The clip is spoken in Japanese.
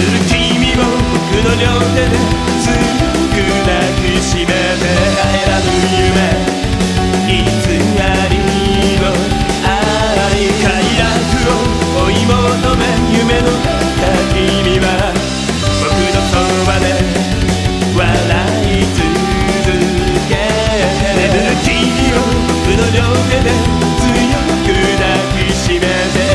る君を僕の両手で強く抱きしめて帰らぬ夢いつありの愛快楽を追い求め夢の中君は僕のそばで笑い続け眠る君を僕の両手で強く抱きしめて